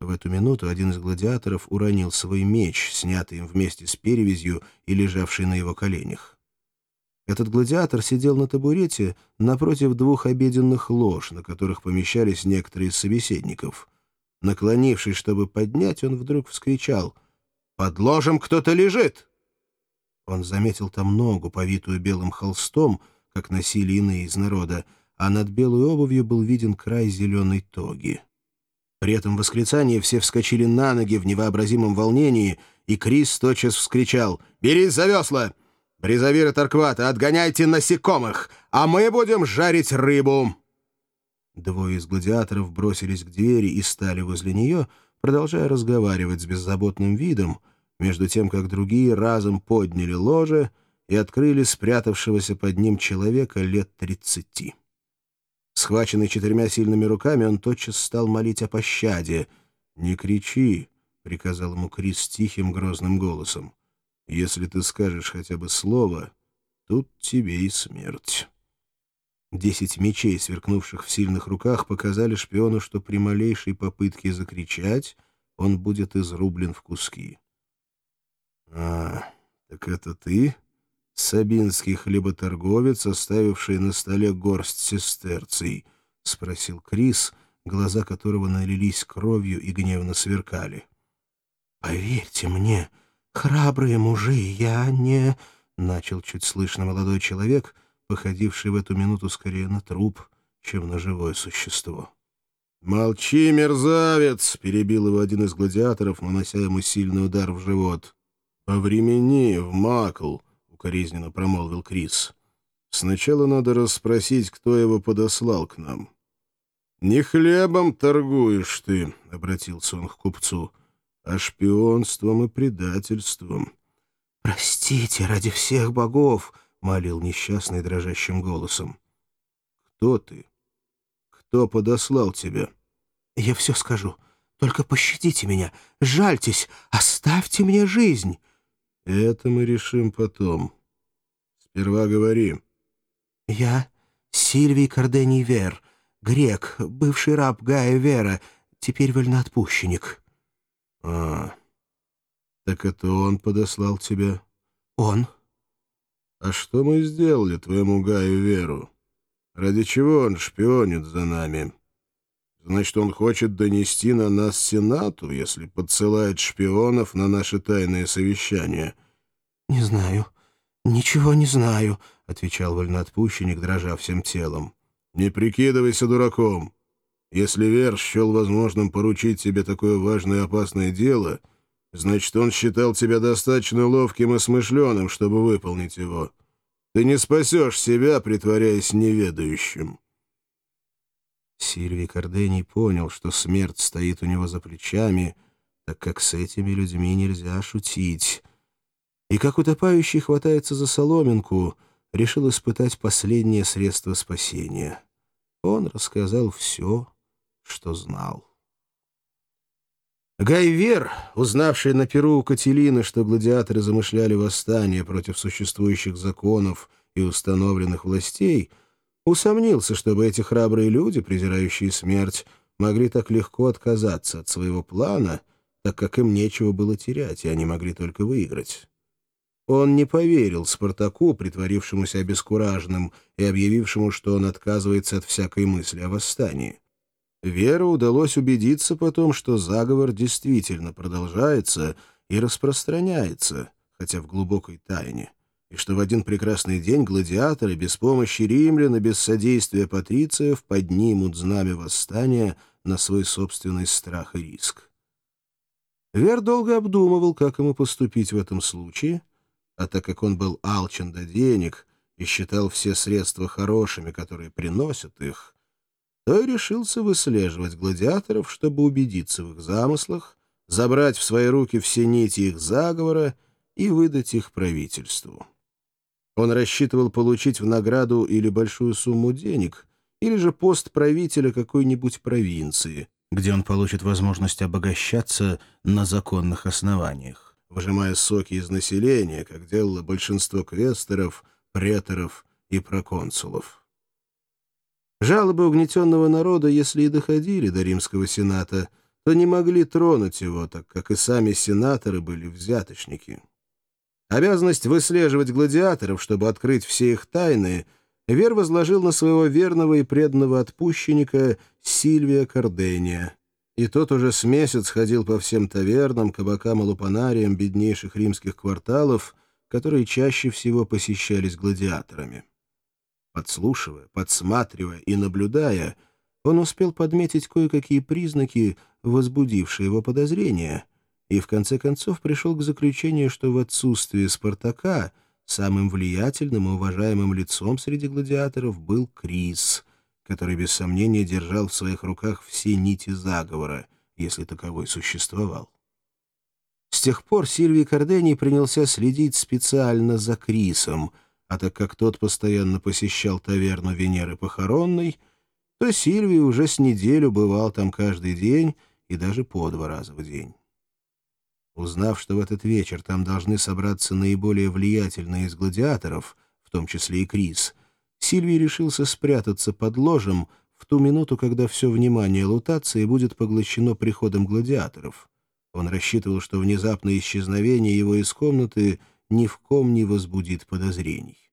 В эту минуту один из гладиаторов уронил свой меч, снятый им вместе с перевязью и лежавший на его коленях. Этот гладиатор сидел на табурете напротив двух обеденных лож, на которых помещались некоторые из собеседников. Наклонившись, чтобы поднять, он вдруг вскричал «Под ложем кто-то лежит!» Он заметил там ногу, повитую белым холстом, как носили иные из народа, а над белой обувью был виден край зеленой тоги. При этом восклицании все вскочили на ноги в невообразимом волнении, и Крис тотчас вскричал «Берись за весла! Бризавир и Тарквата, отгоняйте насекомых, а мы будем жарить рыбу!» Двое из гладиаторов бросились к двери и стали возле нее, продолжая разговаривать с беззаботным видом, между тем, как другие разом подняли ложе и открыли спрятавшегося под ним человека лет тридцати. Схваченный четырьмя сильными руками, он тотчас стал молить о пощаде. «Не кричи», — приказал ему Крис тихим грозным голосом. «Если ты скажешь хотя бы слово, тут тебе и смерть». Десять мечей, сверкнувших в сильных руках, показали шпиону, что при малейшей попытке закричать он будет изрублен в куски. «А, так это ты?» Сабинский хлеботорговец, оставивший на столе горсть сестерций?» — спросил Крис, глаза которого налились кровью и гневно сверкали. «Поверьте мне, храбрые мужи, я не...» — начал чуть слышно молодой человек, походивший в эту минуту скорее на труп, чем на живое существо. «Молчи, мерзавец!» — перебил его один из гладиаторов, нанося ему сильный удар в живот. «Повремени, в макл!» Укоризненно промолвил Крис. «Сначала надо расспросить, кто его подослал к нам». «Не хлебом торгуешь ты», — обратился он к купцу, — «а шпионством и предательством». «Простите, ради всех богов», — молил несчастный дрожащим голосом. «Кто ты? Кто подослал тебя?» «Я все скажу. Только пощадите меня, жальтесь, оставьте мне жизнь». «Это мы решим потом. Сперва говори». «Я Сильвий Кардений Вер, грек, бывший раб Гая Вера, теперь вольноотпущенник». «А, так это он подослал тебя?» «Он». «А что мы сделали твоему Гаю Веру? Ради чего он шпионит за нами?» Значит, он хочет донести на нас Сенату, если подсылает шпионов на наши тайные совещания?» «Не знаю. Ничего не знаю», — отвечал вольноотпущенник, дрожа всем телом. «Не прикидывайся дураком. Если Вер счел возможным поручить тебе такое важное и опасное дело, значит, он считал тебя достаточно ловким и смышленым, чтобы выполнить его. Ты не спасешь себя, притворяясь неведающим». Сильвий Кардений понял, что смерть стоит у него за плечами, так как с этими людьми нельзя шутить. И как утопающий хватается за соломинку, решил испытать последнее средство спасения. Он рассказал все, что знал. Гайвер, узнавший на перу у Кателины, что гладиаторы замышляли восстание против существующих законов и установленных властей, — Усомнился, чтобы эти храбрые люди, презирающие смерть, могли так легко отказаться от своего плана, так как им нечего было терять, и они могли только выиграть. Он не поверил Спартаку, притворившемуся обескураженным и объявившему, что он отказывается от всякой мысли о восстании. Веру удалось убедиться потом, что заговор действительно продолжается и распространяется, хотя в глубокой тайне и что в один прекрасный день гладиаторы без помощи римлян и без содействия патрициев поднимут знамя восстания на свой собственный страх и риск. Вер долго обдумывал, как ему поступить в этом случае, а так как он был алчен до денег и считал все средства хорошими, которые приносят их, то и решился выслеживать гладиаторов, чтобы убедиться в их замыслах, забрать в свои руки все нити их заговора и выдать их правительству. Он рассчитывал получить в награду или большую сумму денег, или же пост правителя какой-нибудь провинции, где он получит возможность обогащаться на законных основаниях, выжимая соки из населения, как делало большинство квестеров, преторов и проконсулов. Жалобы угнетенного народа, если и доходили до римского сената, то не могли тронуть его, так как и сами сенаторы были взяточники. Обязанность выслеживать гладиаторов, чтобы открыть все их тайны, Вер возложил на своего верного и преданного отпущенника Сильвия Кардения. И тот уже с месяц ходил по всем тавернам, кабакам и лупанариям беднейших римских кварталов, которые чаще всего посещались гладиаторами. Подслушивая, подсматривая и наблюдая, он успел подметить кое-какие признаки, возбудившие его подозрения — и в конце концов пришел к заключению, что в отсутствие Спартака самым влиятельным и уважаемым лицом среди гладиаторов был Крис, который без сомнения держал в своих руках все нити заговора, если таковой существовал. С тех пор Сильвий Кардени принялся следить специально за Крисом, а так как тот постоянно посещал таверну Венеры Похоронной, то Сильвий уже с неделю бывал там каждый день и даже по два раза в день. Узнав, что в этот вечер там должны собраться наиболее влиятельные из гладиаторов, в том числе и Крис, Сильвий решился спрятаться под ложем в ту минуту, когда все внимание лутации будет поглощено приходом гладиаторов. Он рассчитывал, что внезапное исчезновение его из комнаты ни в ком не возбудит подозрений.